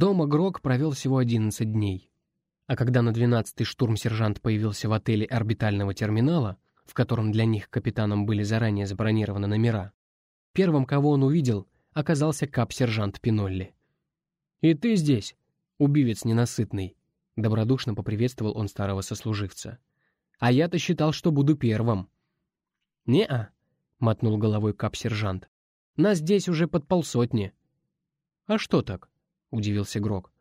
Дома Грок провел всего 11 дней. А когда на 12-й штурм-сержант появился в отеле орбитального терминала, в котором для них капитаном были заранее забронированы номера, первым, кого он увидел, оказался кап-сержант Пинолли. «И ты здесь, убивец ненасытный!» — добродушно поприветствовал он старого сослуживца. «А я-то считал, что буду первым». «Не-а», — мотнул головой кап-сержант. «Нас здесь уже под полсотни». «А что так?» — удивился Грок.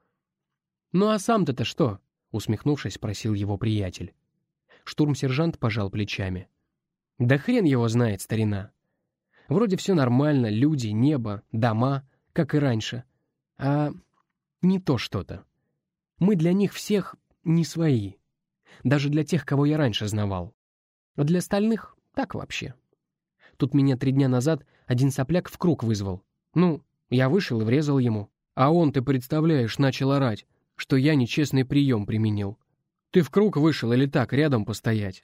«Ну а сам-то-то что?» — усмехнувшись, спросил его приятель. Штурм-сержант пожал плечами. «Да хрен его знает, старина. Вроде все нормально, люди, небо, дома, как и раньше. А не то что-то. Мы для них всех не свои. Даже для тех, кого я раньше знавал. А для остальных — так вообще. Тут меня три дня назад один сопляк в круг вызвал. Ну, я вышел и врезал ему. А он, ты представляешь, начал орать, что я нечестный прием применил. Ты в круг вышел или так, рядом постоять?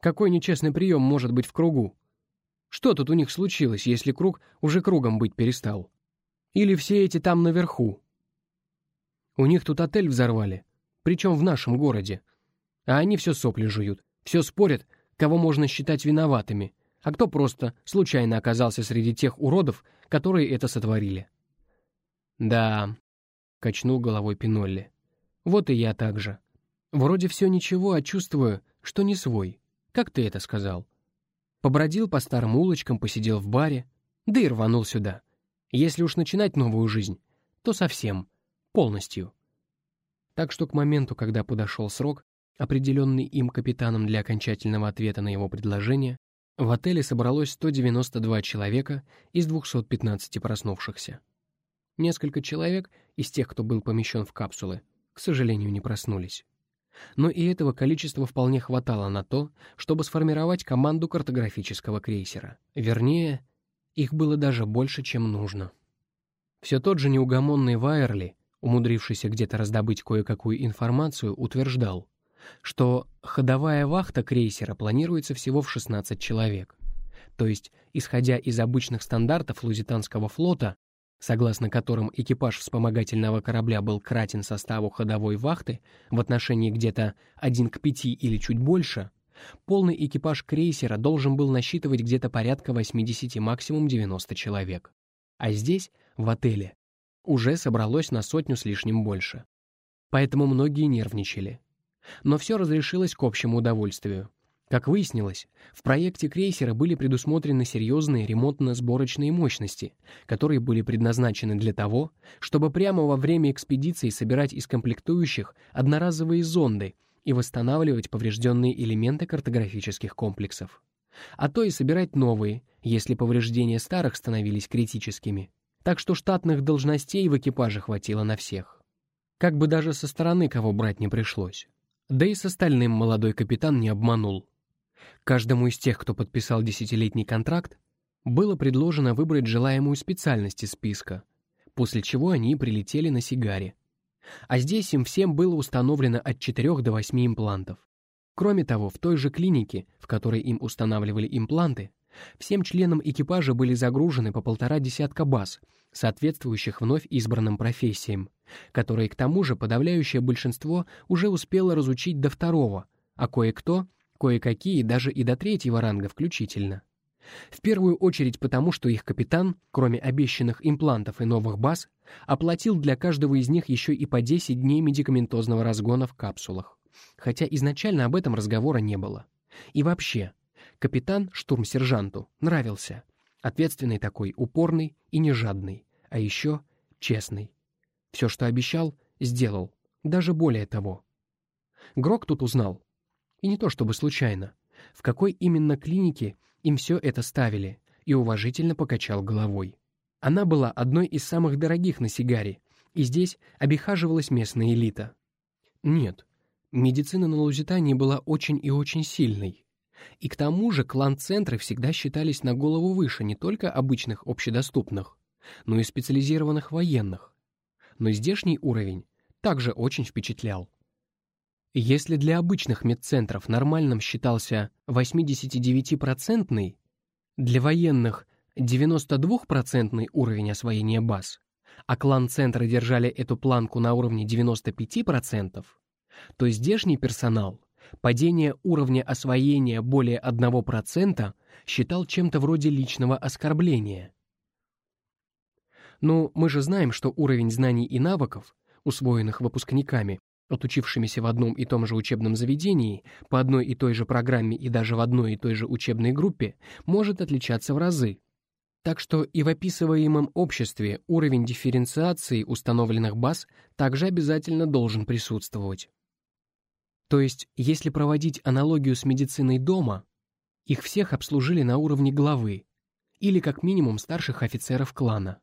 Какой нечестный прием может быть в кругу? Что тут у них случилось, если круг уже кругом быть перестал? Или все эти там наверху? У них тут отель взорвали, причем в нашем городе. А они все сопли жуют, все спорят, кого можно считать виноватыми, а кто просто случайно оказался среди тех уродов, которые это сотворили. «Да», — качнул головой Пинолли. «Вот и я так же. Вроде все ничего, а чувствую, что не свой. Как ты это сказал? Побродил по старым улочкам, посидел в баре, да и рванул сюда. Если уж начинать новую жизнь, то совсем, полностью». Так что к моменту, когда подошел срок, определенный им капитаном для окончательного ответа на его предложение, в отеле собралось 192 человека из 215 проснувшихся. Несколько человек из тех, кто был помещен в капсулы, к сожалению, не проснулись. Но и этого количества вполне хватало на то, чтобы сформировать команду картографического крейсера. Вернее, их было даже больше, чем нужно. Все тот же неугомонный Вайерли, умудрившийся где-то раздобыть кое-какую информацию, утверждал, что ходовая вахта крейсера планируется всего в 16 человек. То есть, исходя из обычных стандартов Лузитанского флота, согласно которым экипаж вспомогательного корабля был кратен составу ходовой вахты в отношении где-то 1 к 5 или чуть больше, полный экипаж крейсера должен был насчитывать где-то порядка 80, максимум 90 человек. А здесь, в отеле, уже собралось на сотню с лишним больше. Поэтому многие нервничали. Но все разрешилось к общему удовольствию. Как выяснилось, в проекте крейсера были предусмотрены серьезные ремонтно-сборочные мощности, которые были предназначены для того, чтобы прямо во время экспедиции собирать из комплектующих одноразовые зонды и восстанавливать поврежденные элементы картографических комплексов. А то и собирать новые, если повреждения старых становились критическими. Так что штатных должностей в экипаже хватило на всех. Как бы даже со стороны кого брать не пришлось. Да и с остальным молодой капитан не обманул. Каждому из тех, кто подписал десятилетний контракт, было предложено выбрать желаемую специальность из списка, после чего они прилетели на Сигаре. А здесь им всем было установлено от 4 до 8 имплантов. Кроме того, в той же клинике, в которой им устанавливали импланты, всем членам экипажа были загружены по полтора десятка баз, соответствующих вновь избранным профессиям, которые к тому же подавляющее большинство уже успело разучить до второго, а кое-кто кое-какие даже и до третьего ранга включительно. В первую очередь потому, что их капитан, кроме обещанных имплантов и новых баз, оплатил для каждого из них еще и по 10 дней медикаментозного разгона в капсулах. Хотя изначально об этом разговора не было. И вообще, капитан штурм-сержанту нравился. Ответственный такой, упорный и не жадный, а еще честный. Все, что обещал, сделал, даже более того. Грок тут узнал, и не то чтобы случайно. В какой именно клинике им все это ставили, и уважительно покачал головой. Она была одной из самых дорогих на Сигаре, и здесь обихаживалась местная элита. Нет, медицина на Лузитании была очень и очень сильной. И к тому же клан-центры всегда считались на голову выше не только обычных общедоступных, но и специализированных военных. Но здешний уровень также очень впечатлял. Если для обычных медцентров нормальным считался 89-процентный, для военных 92-процентный уровень освоения баз, а клан-центры держали эту планку на уровне 95%, то здешний персонал падение уровня освоения более 1% считал чем-то вроде личного оскорбления. Ну, мы же знаем, что уровень знаний и навыков, усвоенных выпускниками, отучившимися в одном и том же учебном заведении, по одной и той же программе и даже в одной и той же учебной группе, может отличаться в разы. Так что и в описываемом обществе уровень дифференциации установленных баз также обязательно должен присутствовать. То есть, если проводить аналогию с медициной дома, их всех обслужили на уровне главы или как минимум старших офицеров клана.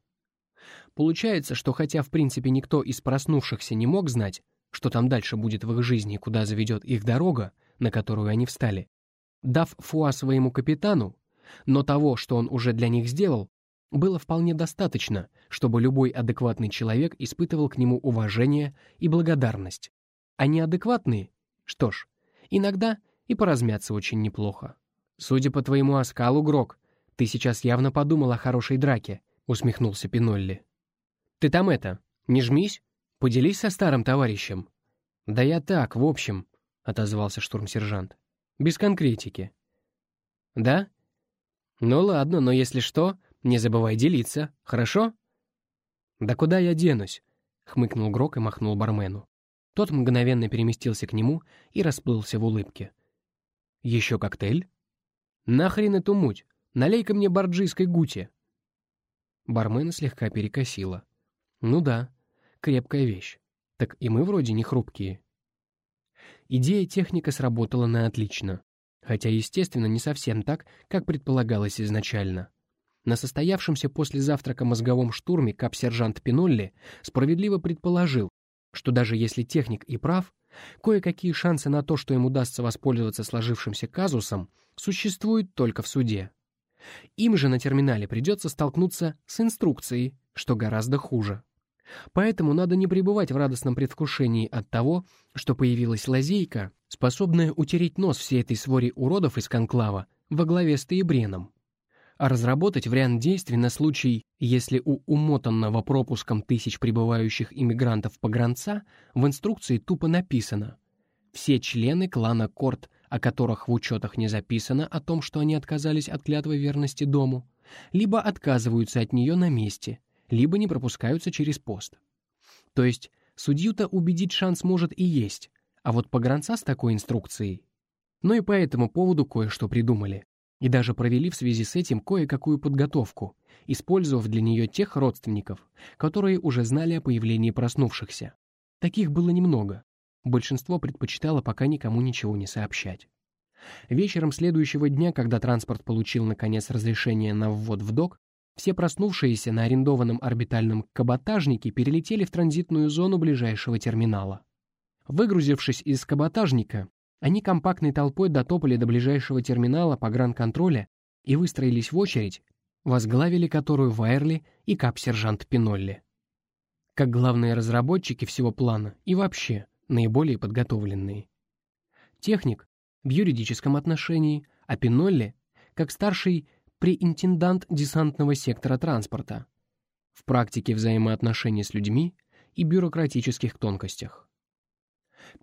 Получается, что хотя в принципе никто из проснувшихся не мог знать, что там дальше будет в их жизни, куда заведет их дорога, на которую они встали. Дав фуа своему капитану, но того, что он уже для них сделал, было вполне достаточно, чтобы любой адекватный человек испытывал к нему уважение и благодарность. А неадекватные? Что ж, иногда и поразмяться очень неплохо. «Судя по твоему оскалу, Грок, ты сейчас явно подумал о хорошей драке», — усмехнулся Пинолли. «Ты там это, не жмись, Поделись со старым товарищем». «Да я так, в общем», — отозвался штурмсержант. «Без конкретики». «Да? Ну ладно, но если что, не забывай делиться, хорошо?» «Да куда я денусь?» — хмыкнул Грок и махнул бармену. Тот мгновенно переместился к нему и расплылся в улыбке. «Еще коктейль?» «Нахрен эту муть? Налей-ка мне борджийской гути!» Бармена слегка перекосила. «Ну да, крепкая вещь. Так и мы вроде не хрупкие. Идея техника сработала на отлично. Хотя, естественно, не совсем так, как предполагалось изначально. На состоявшемся после завтрака мозговом штурме кап-сержант Пинолли справедливо предположил, что даже если техник и прав, кое-какие шансы на то, что им удастся воспользоваться сложившимся казусом, существуют только в суде. Им же на терминале придется столкнуться с инструкцией, что гораздо хуже. Поэтому надо не пребывать в радостном предвкушении от того, что появилась лазейка, способная утереть нос всей этой своре уродов из конклава во главе с Таебреном, а разработать вариант действий на случай, если у умотанного пропуском тысяч прибывающих иммигрантов-погранца в инструкции тупо написано «Все члены клана Корт, о которых в учетах не записано о том, что они отказались от клятвы верности дому, либо отказываются от нее на месте – либо не пропускаются через пост. То есть судью-то убедить шанс может и есть, а вот погранца с такой инструкцией. Но и по этому поводу кое-что придумали. И даже провели в связи с этим кое-какую подготовку, использовав для нее тех родственников, которые уже знали о появлении проснувшихся. Таких было немного. Большинство предпочитало пока никому ничего не сообщать. Вечером следующего дня, когда транспорт получил наконец разрешение на ввод в док, все проснувшиеся на арендованном орбитальном каботажнике перелетели в транзитную зону ближайшего терминала. Выгрузившись из каботажника, они компактной толпой дотопали до ближайшего терминала погранконтроля и выстроились в очередь, возглавили которую Вайерли и кап-сержант Пинолли. Как главные разработчики всего плана и вообще наиболее подготовленные. Техник в юридическом отношении, а Пинолли как старший преинтендант десантного сектора транспорта, в практике взаимоотношений с людьми и бюрократических тонкостях.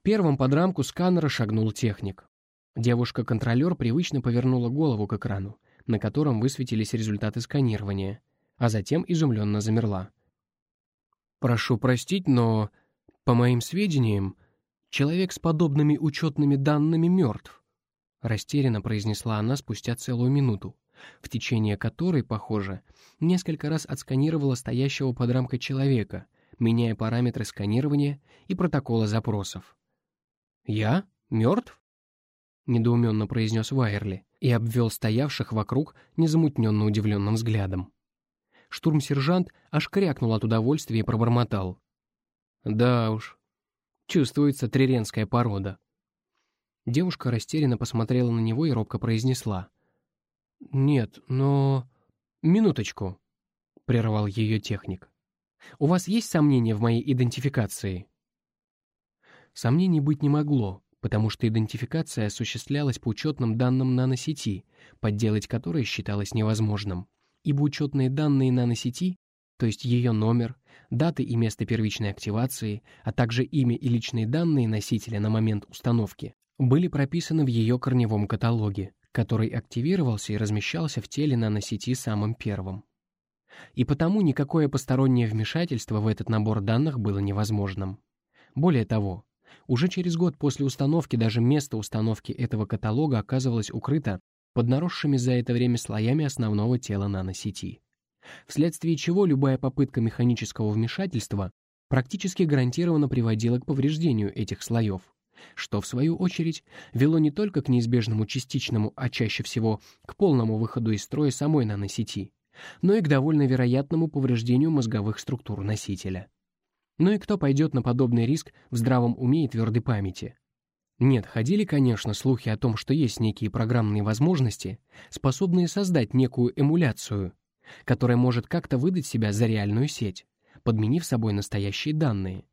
Первым под рамку сканера шагнул техник. Девушка-контролер привычно повернула голову к экрану, на котором высветились результаты сканирования, а затем изумленно замерла. «Прошу простить, но, по моим сведениям, человек с подобными учетными данными мертв», растерянно произнесла она спустя целую минуту в течение которой, похоже, несколько раз отсканировала стоящего под рамкой человека, меняя параметры сканирования и протокола запросов. «Я? Мертв?» — недоуменно произнес Вайерли и обвел стоявших вокруг незамутненно удивленным взглядом. Штурмсержант аж крякнул от удовольствия и пробормотал. «Да уж, чувствуется триренская порода». Девушка растерянно посмотрела на него и робко произнесла. «Нет, но...» «Минуточку», — прервал ее техник. «У вас есть сомнения в моей идентификации?» Сомнений быть не могло, потому что идентификация осуществлялась по учетным данным наносети, подделать которые считалось невозможным, ибо учетные данные наносети, то есть ее номер, даты и место первичной активации, а также имя и личные данные носителя на момент установки, были прописаны в ее корневом каталоге, который активировался и размещался в теле наносети самым первым. И потому никакое постороннее вмешательство в этот набор данных было невозможным. Более того, уже через год после установки даже место установки этого каталога оказывалось укрыто под наросшими за это время слоями основного тела наносети. Вследствие чего любая попытка механического вмешательства практически гарантированно приводила к повреждению этих слоев, что, в свою очередь, вело не только к неизбежному частичному, а чаще всего к полному выходу из строя самой наносети, но и к довольно вероятному повреждению мозговых структур носителя. Ну и кто пойдет на подобный риск в здравом уме и твердой памяти? Нет, ходили, конечно, слухи о том, что есть некие программные возможности, способные создать некую эмуляцию, которая может как-то выдать себя за реальную сеть, подменив собой настоящие данные.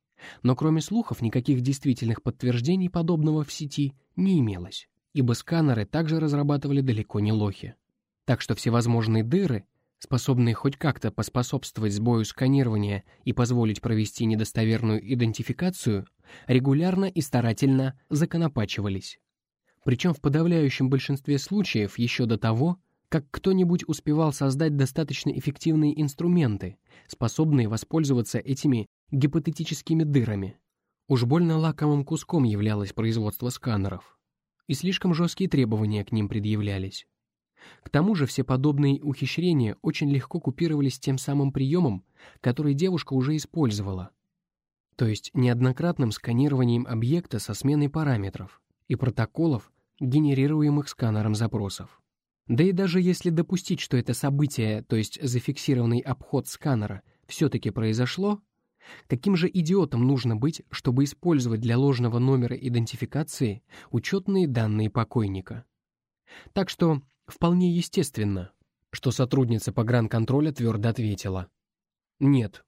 Но кроме слухов никаких действительных подтверждений подобного в сети не имелось, ибо сканеры также разрабатывали далеко не лохи. Так что всевозможные дыры, способные хоть как-то поспособствовать сбою сканирования и позволить провести недостоверную идентификацию, регулярно и старательно законопачивались. Причем в подавляющем большинстве случаев еще до того, как кто-нибудь успевал создать достаточно эффективные инструменты, способные воспользоваться этими гипотетическими дырами. Уж больно лакомым куском являлось производство сканеров, и слишком жесткие требования к ним предъявлялись. К тому же все подобные ухищрения очень легко купировались тем самым приемом, который девушка уже использовала, то есть неоднократным сканированием объекта со сменой параметров и протоколов, генерируемых сканером запросов. Да и даже если допустить, что это событие, то есть зафиксированный обход сканера, все-таки произошло, каким же идиотом нужно быть, чтобы использовать для ложного номера идентификации учетные данные покойника? Так что Вполне естественно, что сотрудница погранконтроля твердо ответила. «Нет».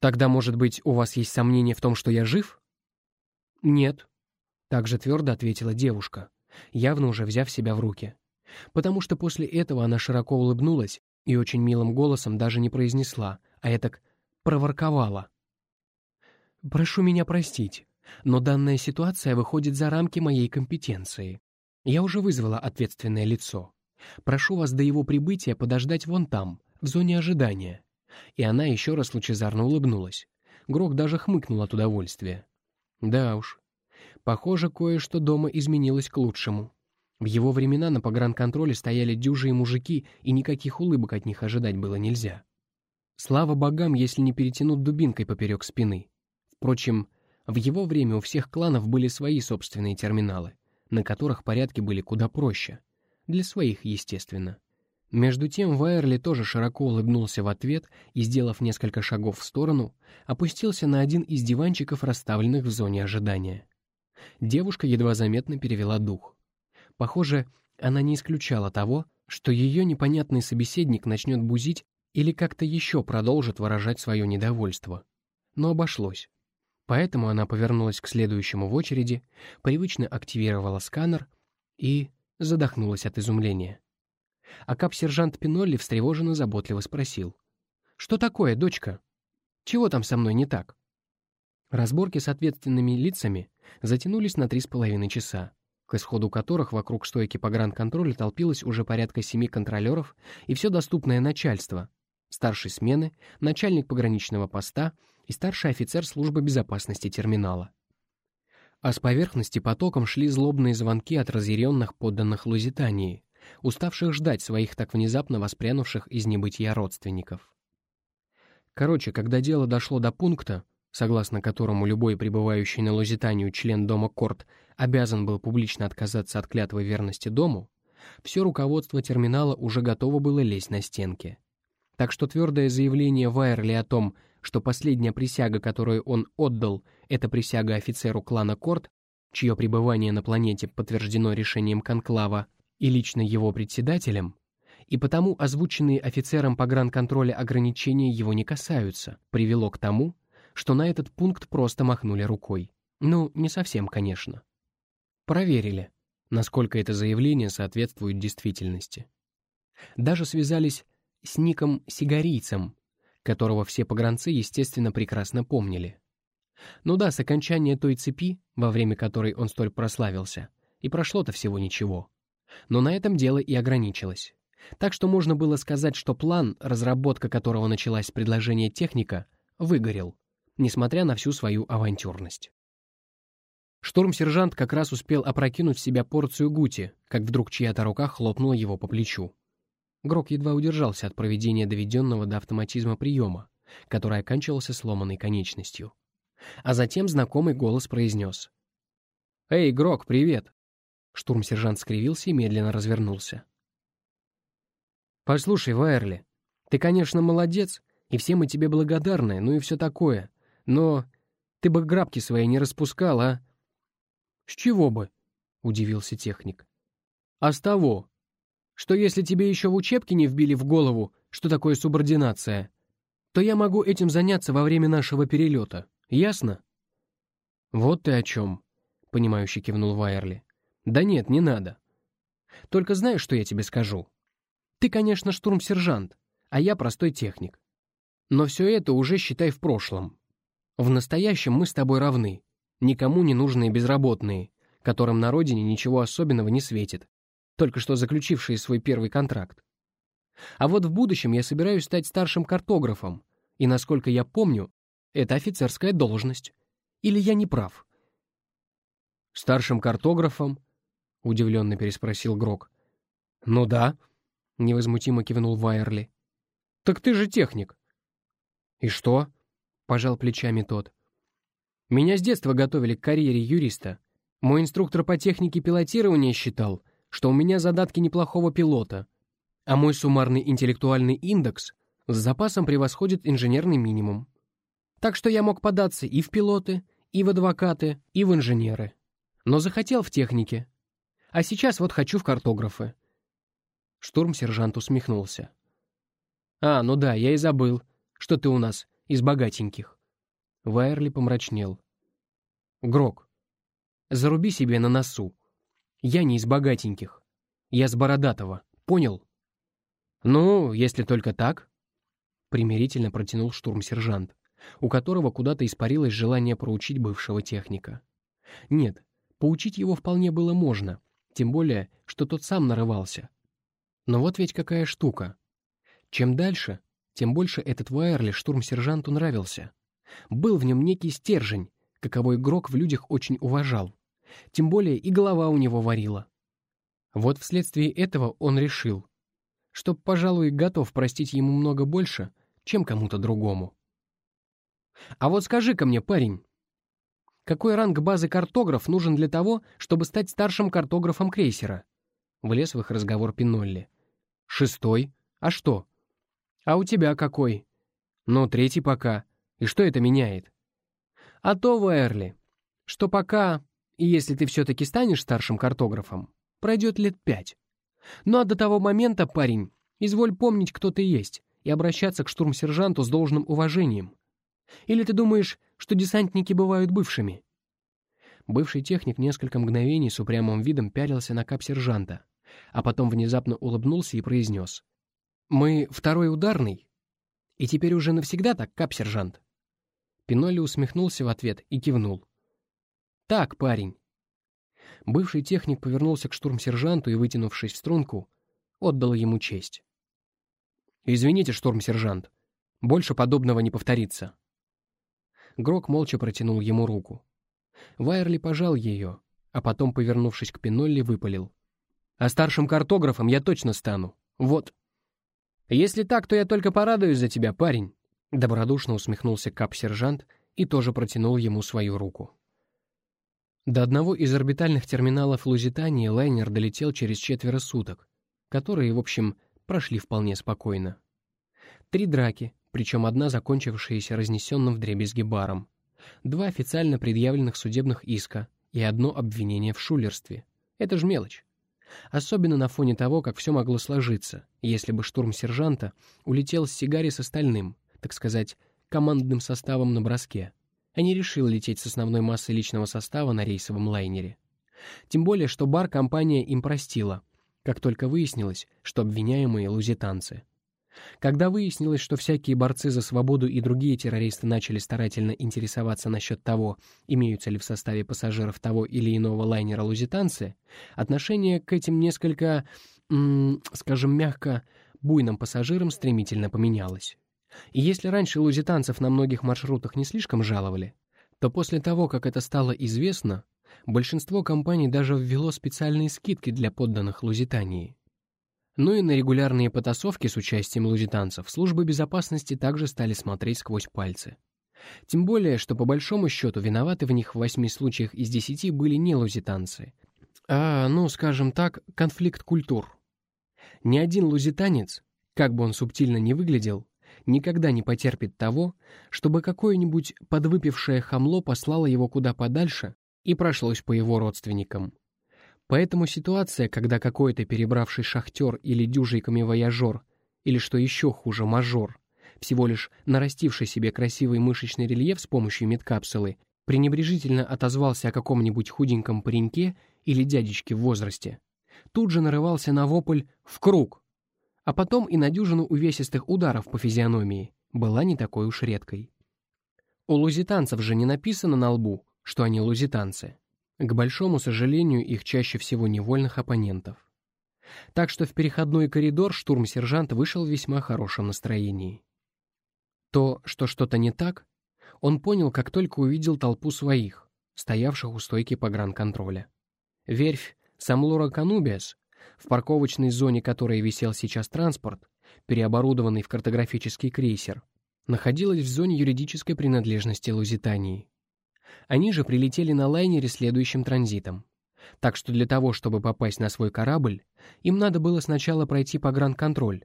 «Тогда, может быть, у вас есть сомнения в том, что я жив?» «Нет», — также твердо ответила девушка, явно уже взяв себя в руки. Потому что после этого она широко улыбнулась и очень милым голосом даже не произнесла, а этак проворковала. «Прошу меня простить, но данная ситуация выходит за рамки моей компетенции. Я уже вызвала ответственное лицо. Прошу вас до его прибытия подождать вон там, в зоне ожидания». И она еще раз лучезарно улыбнулась. Грок даже хмыкнул от удовольствия. Да уж. Похоже, кое-что дома изменилось к лучшему. В его времена на погранконтроле стояли дюжие мужики, и никаких улыбок от них ожидать было нельзя. Слава богам, если не перетянут дубинкой поперек спины. Впрочем, в его время у всех кланов были свои собственные терминалы на которых порядки были куда проще. Для своих, естественно. Между тем Вайерли тоже широко улыбнулся в ответ и, сделав несколько шагов в сторону, опустился на один из диванчиков, расставленных в зоне ожидания. Девушка едва заметно перевела дух. Похоже, она не исключала того, что ее непонятный собеседник начнет бузить или как-то еще продолжит выражать свое недовольство. Но обошлось. Поэтому она повернулась к следующему в очереди, привычно активировала сканер и задохнулась от изумления. А кап-сержант Пинолли встревоженно заботливо спросил. «Что такое, дочка? Чего там со мной не так?» Разборки с ответственными лицами затянулись на три с половиной часа, к исходу которых вокруг стойки погранконтроля толпилось уже порядка семи контролеров и все доступное начальство, старший смены, начальник пограничного поста и старший офицер службы безопасности терминала. А с поверхности потоком шли злобные звонки от разъяренных подданных Лузитании, уставших ждать своих так внезапно воспрянувших из небытия родственников. Короче, когда дело дошло до пункта, согласно которому любой пребывающий на Лузитанию член дома Корт обязан был публично отказаться от клятвы верности дому, все руководство терминала уже готово было лезть на стенки. Так что твердое заявление Вайерли о том, что последняя присяга, которую он отдал, это присяга офицеру клана Корт, чье пребывание на планете подтверждено решением Конклава и лично его председателем, и потому озвученные офицером погранконтроля ограничения его не касаются, привело к тому, что на этот пункт просто махнули рукой. Ну, не совсем, конечно. Проверили, насколько это заявление соответствует действительности. Даже связались с Ником Сигарийцем, которого все погранцы, естественно, прекрасно помнили. Ну да, с окончания той цепи, во время которой он столь прославился, и прошло-то всего ничего. Но на этом дело и ограничилось. Так что можно было сказать, что план, разработка которого началась с предложения техника, выгорел, несмотря на всю свою авантюрность. Штурм-сержант как раз успел опрокинуть в себя порцию гути, как вдруг чья-то рука хлопнула его по плечу. Грок едва удержался от проведения доведенного до автоматизма приема, который оканчивался сломанной конечностью. А затем знакомый голос произнес. «Эй, Грок, привет!» Штурм-сержант скривился и медленно развернулся. «Послушай, Вайерли, ты, конечно, молодец, и все мы тебе благодарны, ну и все такое, но ты бы грабки свои не распускал, а?» «С чего бы?» — удивился техник. «А с того, что если тебе еще в учебке не вбили в голову, что такое субординация, то я могу этим заняться во время нашего перелета. Ясно?» «Вот ты о чем», — понимающе кивнул Вайерли. «Да нет, не надо. Только знаешь, что я тебе скажу? Ты, конечно, штурм-сержант, а я простой техник. Но все это уже считай в прошлом. В настоящем мы с тобой равны, никому не нужные безработные, которым на родине ничего особенного не светит, только что заключившие свой первый контракт. А вот в будущем я собираюсь стать старшим картографом, и, насколько я помню, это офицерская должность. Или я не прав? «Старшим картографом?» — удивленно переспросил Грок. «Ну да», — невозмутимо кивнул Вайерли. «Так ты же техник». «И что?» — пожал плечами тот. «Меня с детства готовили к карьере юриста. Мой инструктор по технике пилотирования считал, что у меня задатки неплохого пилота, а мой суммарный интеллектуальный индекс с запасом превосходит инженерный минимум. Так что я мог податься и в пилоты, и в адвокаты, и в инженеры. Но захотел в технике. А сейчас вот хочу в картографы. Штурм-сержант усмехнулся. «А, ну да, я и забыл, что ты у нас из богатеньких». Вайерли помрачнел. «Грок, заруби себе на носу. Я не из богатеньких. Я с Бородатого, понял?» «Ну, если только так», — примирительно протянул штурм-сержант у которого куда-то испарилось желание проучить бывшего техника. Нет, поучить его вполне было можно, тем более, что тот сам нарывался. Но вот ведь какая штука. Чем дальше, тем больше этот Вайерли штурм-сержанту нравился. Был в нем некий стержень, каковой игрок в людях очень уважал. Тем более и голова у него варила. Вот вследствие этого он решил, что, пожалуй, готов простить ему много больше, чем кому-то другому. А вот скажи-ка мне, парень, какой ранг базы картограф нужен для того, чтобы стать старшим картографом крейсера? Влез в их разговор Пинолли. Шестой. А что? А у тебя какой? Ну, третий пока. И что это меняет? А то, Вайерли, что пока, и если ты все-таки станешь старшим картографом, пройдет лет пять. Ну а до того момента, парень, изволь помнить, кто ты есть, и обращаться к штурм-сержанту с должным уважением. Или ты думаешь, что десантники бывают бывшими?» Бывший техник несколько мгновений с упрямым видом пялился на кап-сержанта, а потом внезапно улыбнулся и произнес. «Мы второй ударный? И теперь уже навсегда так, кап-сержант?» Пинолли усмехнулся в ответ и кивнул. «Так, парень». Бывший техник повернулся к штурм-сержанту и, вытянувшись в струнку, отдал ему честь. «Извините, штурм-сержант, больше подобного не повторится». Грок молча протянул ему руку. Вайерли пожал ее, а потом, повернувшись к Пинолли, выпалил. «А старшим картографом я точно стану. Вот». «Если так, то я только порадуюсь за тебя, парень», — добродушно усмехнулся кап-сержант и тоже протянул ему свою руку. До одного из орбитальных терминалов Лузитании лайнер долетел через четверо суток, которые, в общем, прошли вполне спокойно. Три драки, причем одна закончившаяся разнесенным вдребезги баром, два официально предъявленных судебных иска и одно обвинение в шулерстве. Это ж мелочь. Особенно на фоне того, как все могло сложиться, если бы штурм сержанта улетел с сигари с остальным, так сказать, командным составом на броске, а не решил лететь с основной массой личного состава на рейсовом лайнере. Тем более, что бар компания им простила, как только выяснилось, что обвиняемые лузитанцы. Когда выяснилось, что всякие борцы за свободу и другие террористы начали старательно интересоваться насчет того, имеются ли в составе пассажиров того или иного лайнера лузитанцы, отношение к этим несколько, скажем мягко, буйным пассажирам стремительно поменялось. И если раньше лузитанцев на многих маршрутах не слишком жаловали, то после того, как это стало известно, большинство компаний даже ввело специальные скидки для подданных Лузитании. Ну и на регулярные потасовки с участием лузитанцев службы безопасности также стали смотреть сквозь пальцы. Тем более, что по большому счету виноваты в них в восьми случаях из десяти были не лузитанцы, а, ну, скажем так, конфликт культур. Ни один лузитанец, как бы он субтильно ни выглядел, никогда не потерпит того, чтобы какое-нибудь подвыпившее хамло послало его куда подальше и прошлось по его родственникам. Поэтому ситуация, когда какой-то перебравший шахтер или дюжий камевояжер, или что еще хуже, мажор, всего лишь нарастивший себе красивый мышечный рельеф с помощью медкапсулы, пренебрежительно отозвался о каком-нибудь худеньком пареньке или дядечке в возрасте, тут же нарывался на вопль «в круг», а потом и на дюжину увесистых ударов по физиономии, была не такой уж редкой. У лузитанцев же не написано на лбу, что они лузитанцы. К большому сожалению, их чаще всего невольных оппонентов. Так что в переходной коридор штурм-сержант вышел в весьма хорошем настроении. То, что что-то не так, он понял, как только увидел толпу своих, стоявших у стойки погранконтроля. Верфь Самлора Канубиас, в парковочной зоне которой висел сейчас транспорт, переоборудованный в картографический крейсер, находилась в зоне юридической принадлежности Лузитании. Они же прилетели на лайнере следующим транзитом. Так что для того, чтобы попасть на свой корабль, им надо было сначала пройти погранконтроль.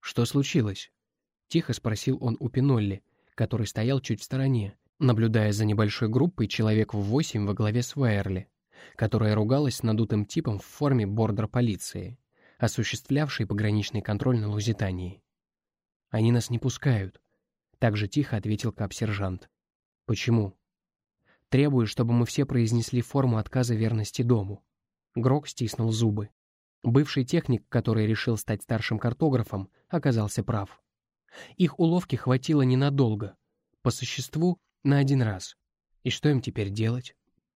«Что случилось?» — тихо спросил он у Пинолли, который стоял чуть в стороне, наблюдая за небольшой группой человек в восемь во главе с Вайерли, которая ругалась с надутым типом в форме бордер полиции, осуществлявшей пограничный контроль на Лузитании. «Они нас не пускают», — так же тихо ответил кап-сержант. Почему? Требую, чтобы мы все произнесли форму отказа верности дому. Грок стиснул зубы. Бывший техник, который решил стать старшим картографом, оказался прав. Их уловки хватило ненадолго. По существу, на один раз. И что им теперь делать?